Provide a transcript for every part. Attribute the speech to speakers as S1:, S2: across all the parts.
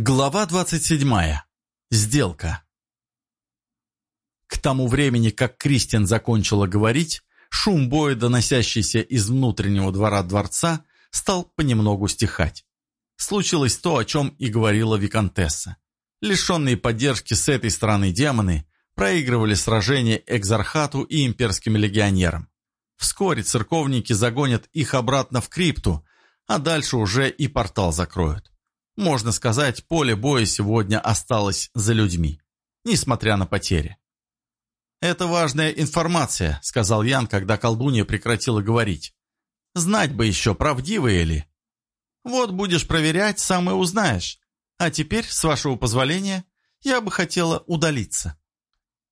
S1: Глава 27. Сделка. К тому времени, как Кристиан закончила говорить, шум боя, доносящийся из внутреннего двора дворца, стал понемногу стихать. Случилось то, о чем и говорила Викантесса. Лишенные поддержки с этой стороны демоны проигрывали сражение Экзархату и имперским легионерам. Вскоре церковники загонят их обратно в крипту, а дальше уже и портал закроют. Можно сказать, поле боя сегодня осталось за людьми, несмотря на потери. «Это важная информация», — сказал Ян, когда колдунья прекратила говорить. «Знать бы еще, правдивые ли». «Вот будешь проверять, сам и узнаешь. А теперь, с вашего позволения, я бы хотела удалиться».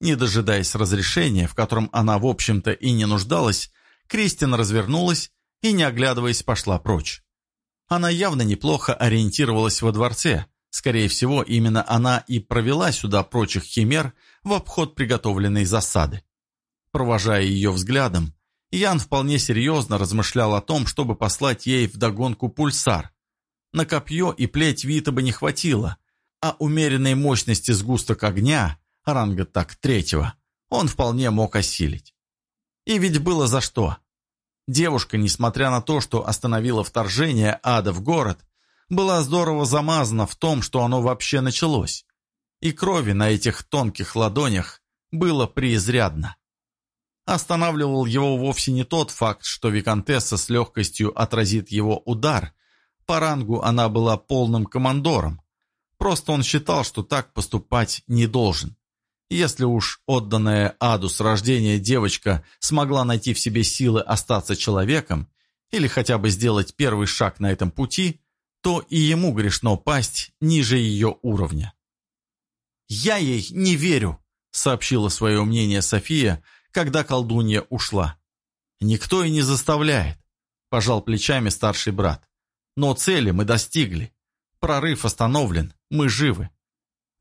S1: Не дожидаясь разрешения, в котором она, в общем-то, и не нуждалась, Кристин развернулась и, не оглядываясь, пошла прочь. Она явно неплохо ориентировалась во дворце. Скорее всего, именно она и провела сюда прочих химер в обход приготовленной засады. Провожая ее взглядом, Ян вполне серьезно размышлял о том, чтобы послать ей вдогонку пульсар. На копье и плеть Вита бы не хватило, а умеренной мощности сгусток огня, ранга так третьего, он вполне мог осилить. И ведь было за что. Девушка, несмотря на то, что остановила вторжение ада в город, была здорово замазана в том, что оно вообще началось. И крови на этих тонких ладонях было преизрядно. Останавливал его вовсе не тот факт, что Викантесса с легкостью отразит его удар. По рангу она была полным командором. Просто он считал, что так поступать не должен. Если уж отданная аду с рождения девочка смогла найти в себе силы остаться человеком, или хотя бы сделать первый шаг на этом пути, то и ему грешно пасть ниже ее уровня. «Я ей не верю», — сообщила свое мнение София, когда колдунья ушла. «Никто и не заставляет», — пожал плечами старший брат. «Но цели мы достигли. Прорыв остановлен, мы живы».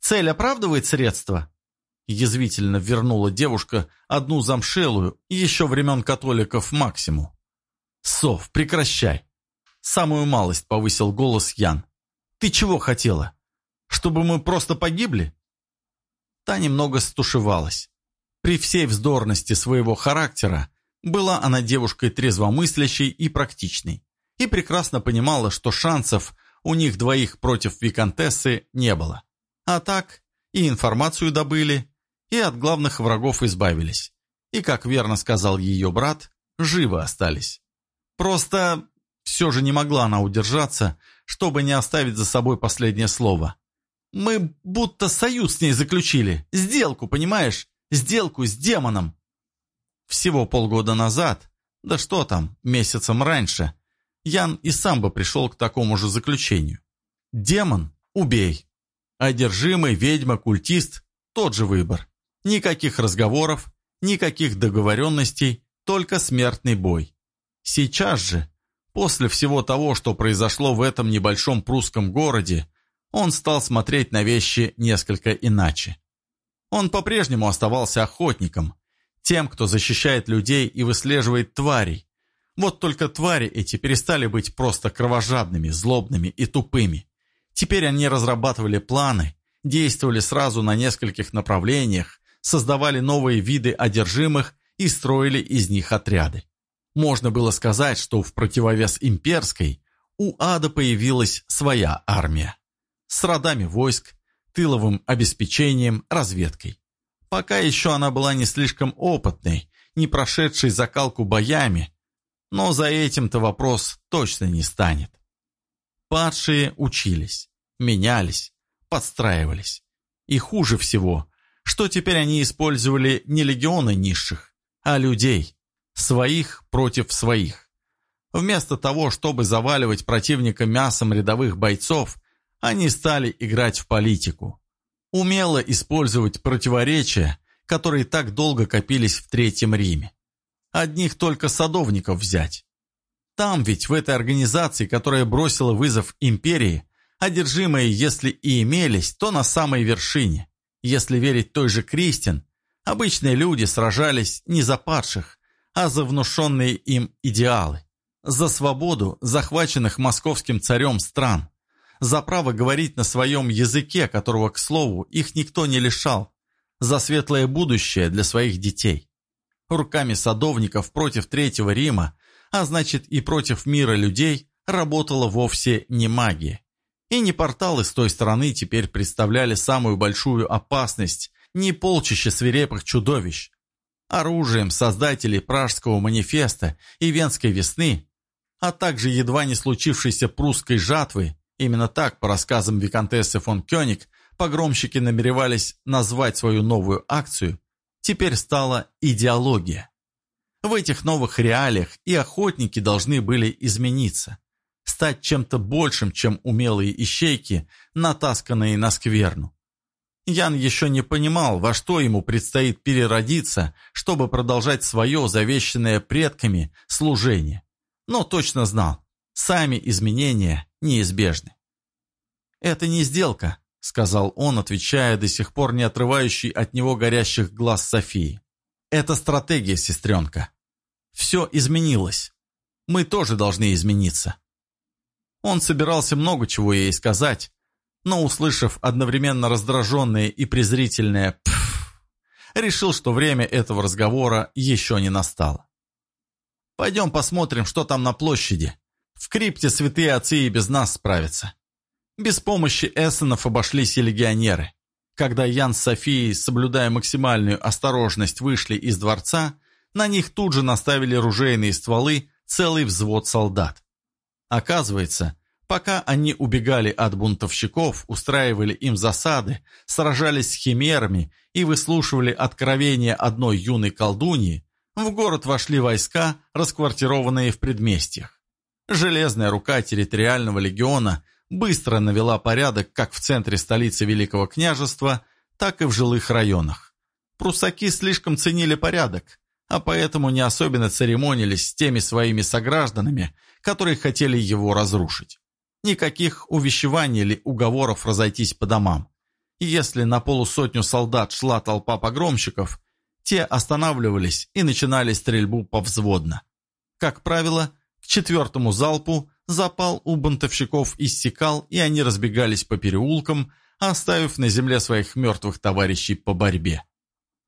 S1: «Цель оправдывает средства?» Язвительно вернула девушка одну замшелую, еще времен католиков максимум. «Сов, прекращай!» Самую малость повысил голос Ян. «Ты чего хотела? Чтобы мы просто погибли?» Та немного стушевалась. При всей вздорности своего характера была она девушкой трезвомыслящей и практичной, и прекрасно понимала, что шансов у них двоих против виконтессы не было. А так и информацию добыли, и от главных врагов избавились. И, как верно сказал ее брат, живы остались. Просто все же не могла она удержаться, чтобы не оставить за собой последнее слово. Мы будто союз с ней заключили. Сделку, понимаешь? Сделку с демоном. Всего полгода назад, да что там, месяцем раньше, Ян и сам бы пришел к такому же заключению. Демон – убей. Одержимый ведьма-культист – тот же выбор. Никаких разговоров, никаких договоренностей, только смертный бой. Сейчас же, после всего того, что произошло в этом небольшом прусском городе, он стал смотреть на вещи несколько иначе. Он по-прежнему оставался охотником, тем, кто защищает людей и выслеживает тварей. Вот только твари эти перестали быть просто кровожадными, злобными и тупыми. Теперь они разрабатывали планы, действовали сразу на нескольких направлениях, создавали новые виды одержимых и строили из них отряды. Можно было сказать, что в противовес имперской у ада появилась своя армия. С родами войск, тыловым обеспечением, разведкой. Пока еще она была не слишком опытной, не прошедшей закалку боями, но за этим-то вопрос точно не станет. Падшие учились, менялись, подстраивались. И хуже всего, что теперь они использовали не легионы низших, а людей, своих против своих. Вместо того, чтобы заваливать противника мясом рядовых бойцов, они стали играть в политику. Умело использовать противоречия, которые так долго копились в Третьем Риме. Одних только садовников взять. Там ведь, в этой организации, которая бросила вызов империи, одержимые, если и имелись, то на самой вершине. Если верить той же Кристин, обычные люди сражались не за падших, а за внушенные им идеалы. За свободу захваченных московским царем стран. за право говорить на своем языке, которого, к слову, их никто не лишал, за светлое будущее для своих детей. Руками садовников против Третьего Рима, а значит и против мира людей, работала вовсе не магия. И не порталы с той стороны теперь представляли самую большую опасность, не полчище свирепых чудовищ. Оружием создателей Пражского манифеста и Венской весны, а также едва не случившейся прусской жатвы, именно так, по рассказам виконтессы фон Кёник, погромщики намеревались назвать свою новую акцию, теперь стала идеология. В этих новых реалиях и охотники должны были измениться, стать чем-то большим, чем умелые ищейки, натасканные на скверну. Ян еще не понимал, во что ему предстоит переродиться, чтобы продолжать свое завещанное предками служение, но точно знал, сами изменения неизбежны. «Это не сделка», — сказал он, отвечая до сих пор не отрывающий от него горящих глаз Софии. «Это стратегия, сестренка. Все изменилось. Мы тоже должны измениться». Он собирался много чего ей сказать, но, услышав одновременно раздраженное и презрительное «пф», решил, что время этого разговора еще не настало. «Пойдем посмотрим, что там на площади. В крипте святые отцы и без нас справятся». Без помощи эссенов обошлись и легионеры. Когда Ян с Софией, соблюдая максимальную осторожность, вышли из дворца, на них тут же наставили ружейные стволы целый взвод солдат. Оказывается, пока они убегали от бунтовщиков, устраивали им засады, сражались с химерами и выслушивали откровения одной юной колдуньи, в город вошли войска, расквартированные в предместьях. Железная рука территориального легиона – быстро навела порядок как в центре столицы Великого княжества, так и в жилых районах. Прусаки слишком ценили порядок, а поэтому не особенно церемонились с теми своими согражданами, которые хотели его разрушить. Никаких увещеваний или уговоров разойтись по домам. И если на полусотню солдат шла толпа погромщиков, те останавливались и начинали стрельбу повзводно. Как правило, к четвертому залпу запал у бунтовщиков иссякал, и они разбегались по переулкам, оставив на земле своих мертвых товарищей по борьбе.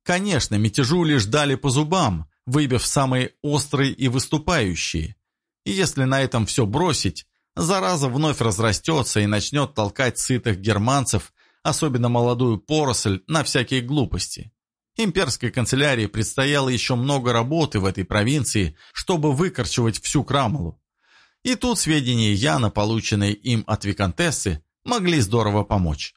S1: Конечно, мятежу лишь дали по зубам, выбив самые острые и выступающие. И если на этом все бросить, зараза вновь разрастется и начнет толкать сытых германцев, особенно молодую поросль, на всякие глупости. Имперской канцелярии предстояло еще много работы в этой провинции, чтобы выкорчевать всю крамолу. И тут сведения Яна, полученные им от Викантессы, могли здорово помочь.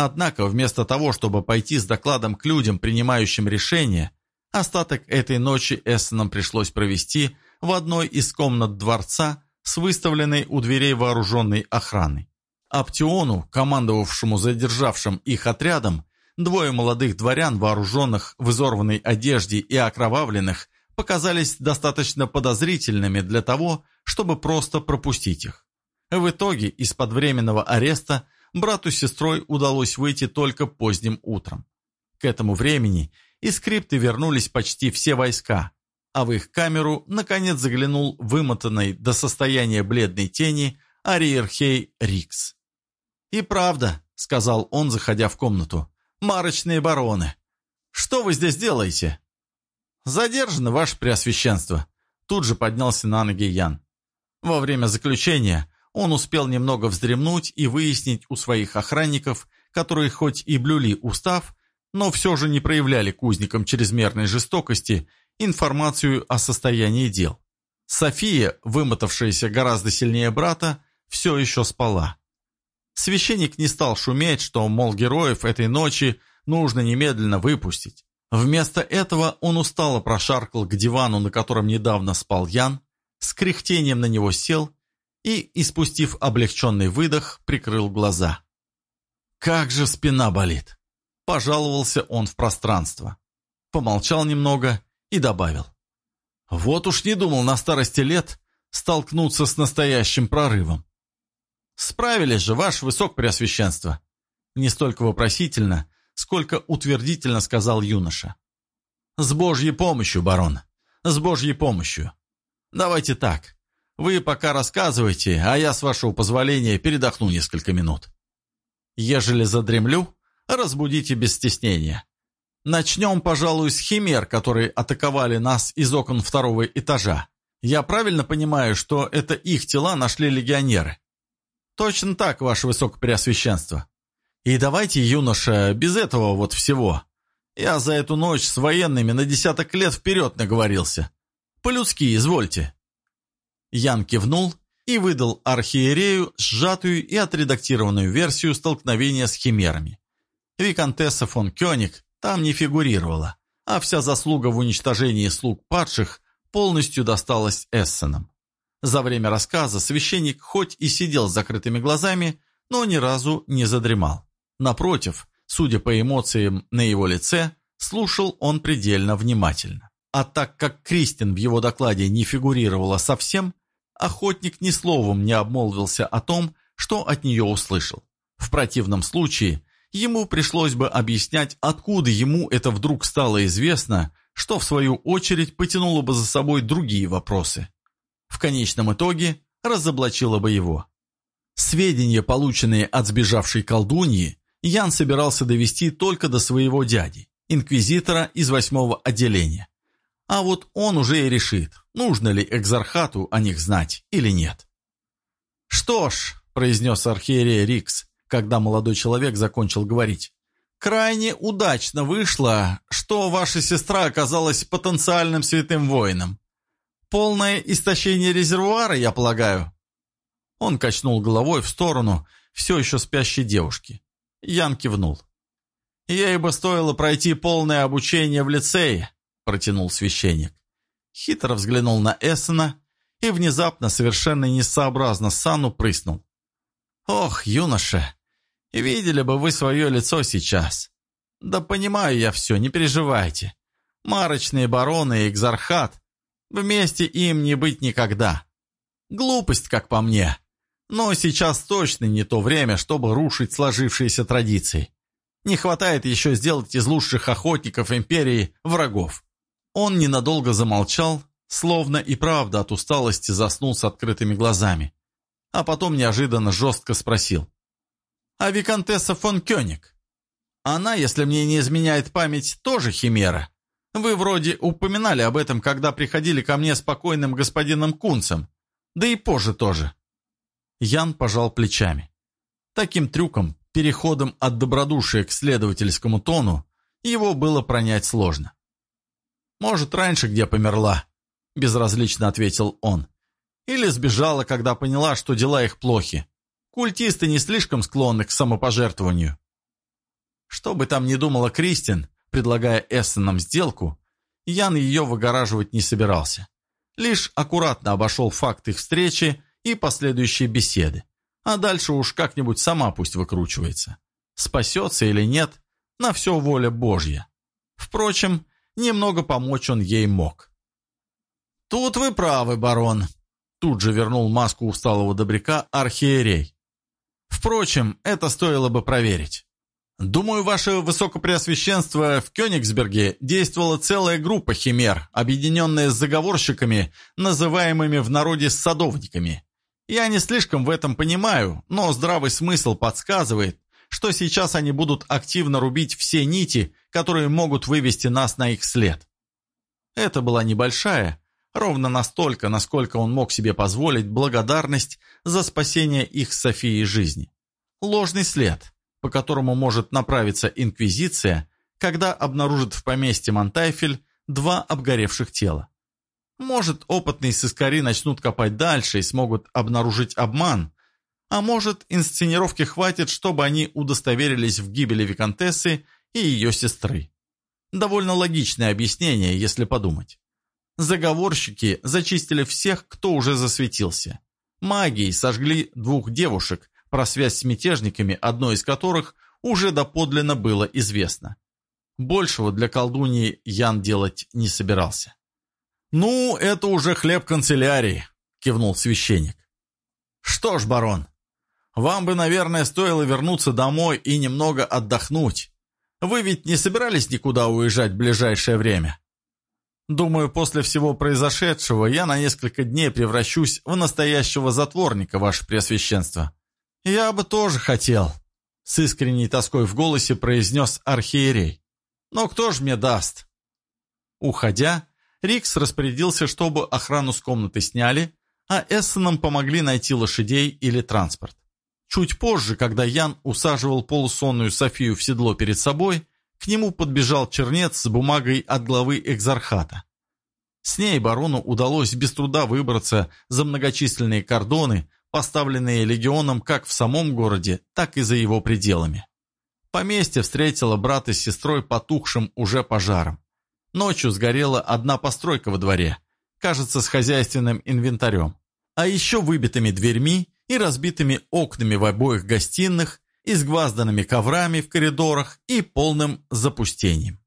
S1: Однако вместо того, чтобы пойти с докладом к людям, принимающим решения, остаток этой ночи Эссенам пришлось провести в одной из комнат дворца с выставленной у дверей вооруженной охраной. Аптиону, командовавшему задержавшим их отрядом, двое молодых дворян, вооруженных в изорванной одежде и окровавленных, показались достаточно подозрительными для того, чтобы просто пропустить их. В итоге из-под временного ареста брату с сестрой удалось выйти только поздним утром. К этому времени из крипты вернулись почти все войска, а в их камеру наконец заглянул вымотанный до состояния бледной тени Ариерхей Рикс. «И правда», — сказал он, заходя в комнату, — «марочные бароны. Что вы здесь делаете?» «Задержано, ваше преосвященство!» Тут же поднялся на ноги Ян. Во время заключения он успел немного вздремнуть и выяснить у своих охранников, которые хоть и блюли устав, но все же не проявляли кузникам чрезмерной жестокости, информацию о состоянии дел. София, вымотавшаяся гораздо сильнее брата, все еще спала. Священник не стал шуметь, что, мол, героев этой ночи нужно немедленно выпустить. Вместо этого он устало прошаркал к дивану, на котором недавно спал Ян, с кряхтением на него сел и, испустив облегченный выдох, прикрыл глаза. «Как же спина болит!» – пожаловался он в пространство. Помолчал немного и добавил. «Вот уж не думал на старости лет столкнуться с настоящим прорывом». «Справились же, ваше высокопреосвященство!» Не столько вопросительно, сколько утвердительно сказал юноша. «С Божьей помощью, барон, с Божьей помощью. Давайте так. Вы пока рассказывайте, а я, с вашего позволения, передохну несколько минут. Ежели задремлю, разбудите без стеснения. Начнем, пожалуй, с химер, которые атаковали нас из окон второго этажа. Я правильно понимаю, что это их тела нашли легионеры? Точно так, ваше высокопреосвященство. И давайте, юноша, без этого вот всего. Я за эту ночь с военными на десяток лет вперед наговорился. По-людски, извольте». Ян кивнул и выдал архиерею сжатую и отредактированную версию столкновения с химерами. Викантесса фон Кёник там не фигурировала, а вся заслуга в уничтожении слуг падших полностью досталась Эссенам. За время рассказа священник хоть и сидел с закрытыми глазами, но ни разу не задремал. Напротив, судя по эмоциям на его лице, слушал он предельно внимательно. А так как Кристин в его докладе не фигурировала совсем, охотник ни словом не обмолвился о том, что от нее услышал. В противном случае ему пришлось бы объяснять, откуда ему это вдруг стало известно, что в свою очередь потянуло бы за собой другие вопросы. В конечном итоге разоблачило бы его. Сведения, полученные от сбежавшей колдуньи, Ян собирался довести только до своего дяди, инквизитора из восьмого отделения. А вот он уже и решит, нужно ли экзархату о них знать или нет. «Что ж», — произнес архиерей Рикс, когда молодой человек закончил говорить, «крайне удачно вышло, что ваша сестра оказалась потенциальным святым воином. Полное истощение резервуара, я полагаю?» Он качнул головой в сторону все еще спящей девушки. Ян кивнул. «Ей бы стоило пройти полное обучение в лицее», — протянул священник. Хитро взглянул на Эссена и внезапно, совершенно несообразно Сану прыснул. «Ох, юноша, видели бы вы свое лицо сейчас. Да понимаю я все, не переживайте. Марочные бароны и экзархат, вместе им не быть никогда. Глупость, как по мне. Но сейчас точно не то время, чтобы рушить сложившиеся традиции. Не хватает еще сделать из лучших охотников империи врагов. Он ненадолго замолчал, словно и правда от усталости заснул с открытыми глазами. А потом неожиданно жестко спросил. «А виконтесса фон Кёник? Она, если мне не изменяет память, тоже химера. Вы вроде упоминали об этом, когда приходили ко мне с покойным господином Кунцем. Да и позже тоже. Ян пожал плечами. Таким трюком, переходом от добродушия к следовательскому тону, его было пронять сложно. «Может, раньше где померла?» – безразлично ответил он. «Или сбежала, когда поняла, что дела их плохи. Культисты не слишком склонны к самопожертвованию». Что бы там ни думала Кристин, предлагая Эссенам сделку, Ян ее выгораживать не собирался. Лишь аккуратно обошел факт их встречи и последующие беседы. А дальше уж как-нибудь сама пусть выкручивается. Спасется или нет, на все воля Божья. Впрочем, немного помочь он ей мог. «Тут вы правы, барон», — тут же вернул маску усталого добряка архиерей. «Впрочем, это стоило бы проверить. Думаю, ваше высокопреосвященство в Кёнигсберге действовала целая группа химер, объединенная с заговорщиками, называемыми в народе садовниками. Я не слишком в этом понимаю, но здравый смысл подсказывает, что сейчас они будут активно рубить все нити, которые могут вывести нас на их след. Это была небольшая, ровно настолько, насколько он мог себе позволить благодарность за спасение их с Софией жизни. Ложный след, по которому может направиться Инквизиция, когда обнаружит в поместье Монтайфель два обгоревших тела. Может, опытные сыскари начнут копать дальше и смогут обнаружить обман, а может, инсценировки хватит, чтобы они удостоверились в гибели Викантессы и ее сестры. Довольно логичное объяснение, если подумать. Заговорщики зачистили всех, кто уже засветился. Магией сожгли двух девушек, про связь с мятежниками, одной из которых уже доподлинно было известно. Большего для колдуньи Ян делать не собирался. «Ну, это уже хлеб канцелярии», — кивнул священник. «Что ж, барон, вам бы, наверное, стоило вернуться домой и немного отдохнуть. Вы ведь не собирались никуда уезжать в ближайшее время?» Думаю, после всего произошедшего я на несколько дней превращусь в настоящего затворника, ваше преосвященство. Я бы тоже хотел, с искренней тоской в голосе произнес архиерей. Но кто ж мне даст? Уходя, Рикс распорядился, чтобы охрану с комнаты сняли, а Эссенам помогли найти лошадей или транспорт. Чуть позже, когда Ян усаживал полусонную Софию в седло перед собой, к нему подбежал чернец с бумагой от главы экзархата. С ней барону удалось без труда выбраться за многочисленные кордоны, поставленные легионом как в самом городе, так и за его пределами. Поместье встретило брата с сестрой потухшим уже пожаром. Ночью сгорела одна постройка во дворе, кажется, с хозяйственным инвентарем, а еще выбитыми дверьми и разбитыми окнами в обоих гостиных изгвазданными коврами в коридорах и полным запустением.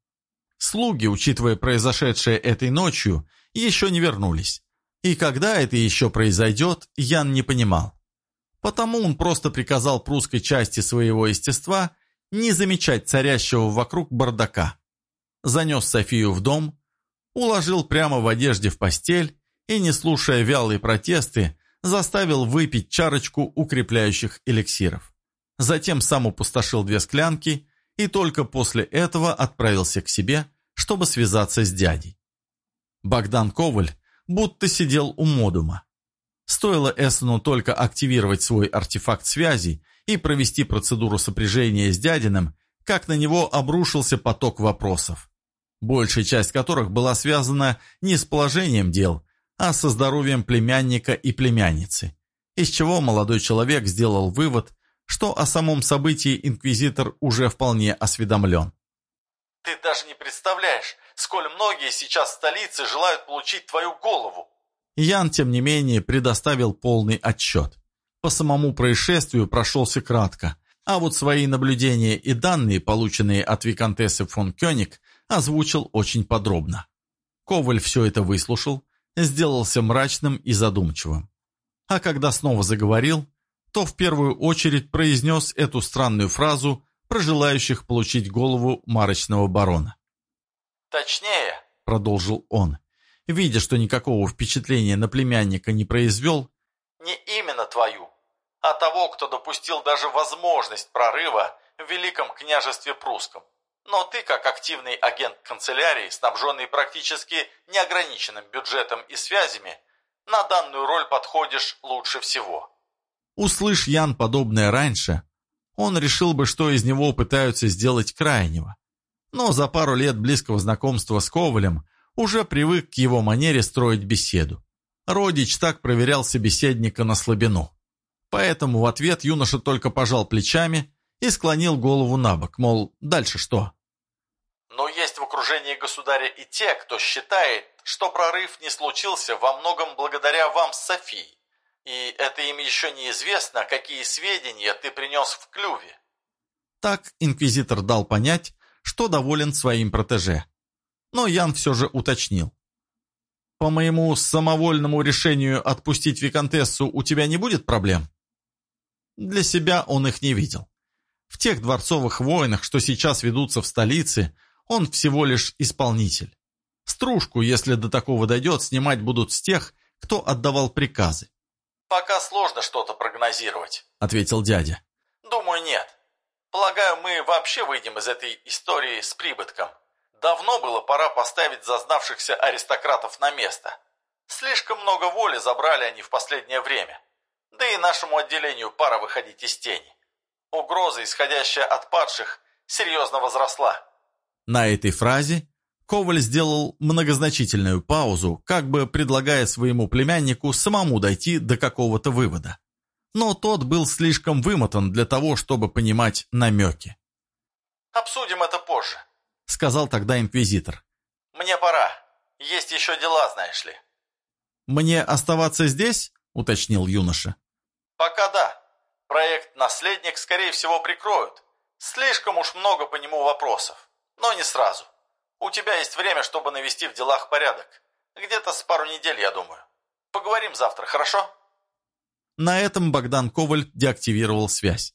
S1: Слуги, учитывая произошедшее этой ночью, еще не вернулись. И когда это еще произойдет, Ян не понимал. Потому он просто приказал прусской части своего естества не замечать царящего вокруг бардака. Занес Софию в дом, уложил прямо в одежде в постель и, не слушая вялые протесты, заставил выпить чарочку укрепляющих эликсиров. Затем сам опустошил две склянки и только после этого отправился к себе, чтобы связаться с дядей. Богдан Коваль будто сидел у модума. Стоило Эссену только активировать свой артефакт связи и провести процедуру сопряжения с дядиным, как на него обрушился поток вопросов, большая часть которых была связана не с положением дел, а со здоровьем племянника и племянницы, из чего молодой человек сделал вывод, что о самом событии инквизитор уже вполне осведомлен.
S2: «Ты даже не представляешь, сколь многие сейчас в столице желают получить твою голову!»
S1: Ян, тем не менее, предоставил полный отчет. По самому происшествию прошелся кратко, а вот свои наблюдения и данные, полученные от виконтессы фон Кёник, озвучил очень подробно. Коваль все это выслушал, сделался мрачным и задумчивым. А когда снова заговорил, то в первую очередь произнес эту странную фразу про желающих получить голову марочного барона.
S2: «Точнее», —
S1: продолжил он, видя, что никакого впечатления на племянника не произвел,
S2: «не именно твою, а того, кто допустил даже возможность прорыва в Великом княжестве Прусском. Но ты, как активный агент канцелярии, снабженный практически неограниченным бюджетом и связями, на данную роль подходишь лучше всего.
S1: Услышь Ян подобное раньше, он решил бы, что из него пытаются сделать крайнего. Но за пару лет близкого знакомства с Ковалем уже привык к его манере строить беседу. Родич так проверял собеседника на слабину. Поэтому в ответ юноша только пожал плечами и склонил голову на бок, мол, дальше что?
S2: Но есть в окружении государя и те, кто считает, что прорыв не случился во многом благодаря вам с Софией. И это им еще неизвестно, какие сведения ты принес в клюве.
S1: Так инквизитор дал понять, что доволен своим протеже. Но Ян все же уточнил. «По моему самовольному решению отпустить Викантессу у тебя не будет проблем?» Для себя он их не видел. В тех дворцовых войнах, что сейчас ведутся в столице, он всего лишь исполнитель. Стружку, если до такого дойдет, снимать будут с тех, кто отдавал приказы.
S2: «Пока сложно что-то прогнозировать», —
S1: ответил дядя.
S2: «Думаю, нет. Полагаю, мы вообще выйдем из этой истории с прибытком. Давно было пора поставить зазнавшихся аристократов на место. Слишком много воли забрали они в последнее время. Да и нашему отделению пора выходить из тени. Угроза, исходящая от падших, серьезно возросла».
S1: На этой фразе Коваль сделал многозначительную паузу, как бы предлагая своему племяннику самому дойти до какого-то вывода. Но тот был слишком вымотан для того, чтобы понимать намеки.
S2: «Обсудим это позже», —
S1: сказал тогда инквизитор.
S2: «Мне пора. Есть еще дела, знаешь ли».
S1: «Мне оставаться здесь?» — уточнил юноша.
S2: «Пока да. Проект «Наследник» скорее всего прикроют. Слишком уж много по нему вопросов. Но не сразу. У тебя есть время, чтобы навести в делах порядок. Где-то с пару недель, я думаю. Поговорим завтра, хорошо?»
S1: На этом Богдан Коваль деактивировал связь.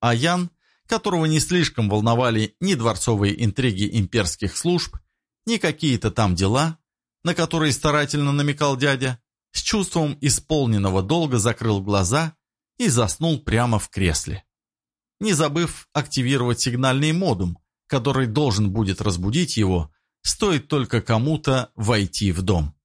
S1: А Ян, которого не слишком волновали ни дворцовые интриги имперских служб, ни какие-то там дела, на которые старательно намекал дядя, с чувством исполненного долга закрыл глаза и заснул прямо в кресле. Не забыв активировать сигнальный модум, который должен будет разбудить его, стоит только кому-то войти в дом.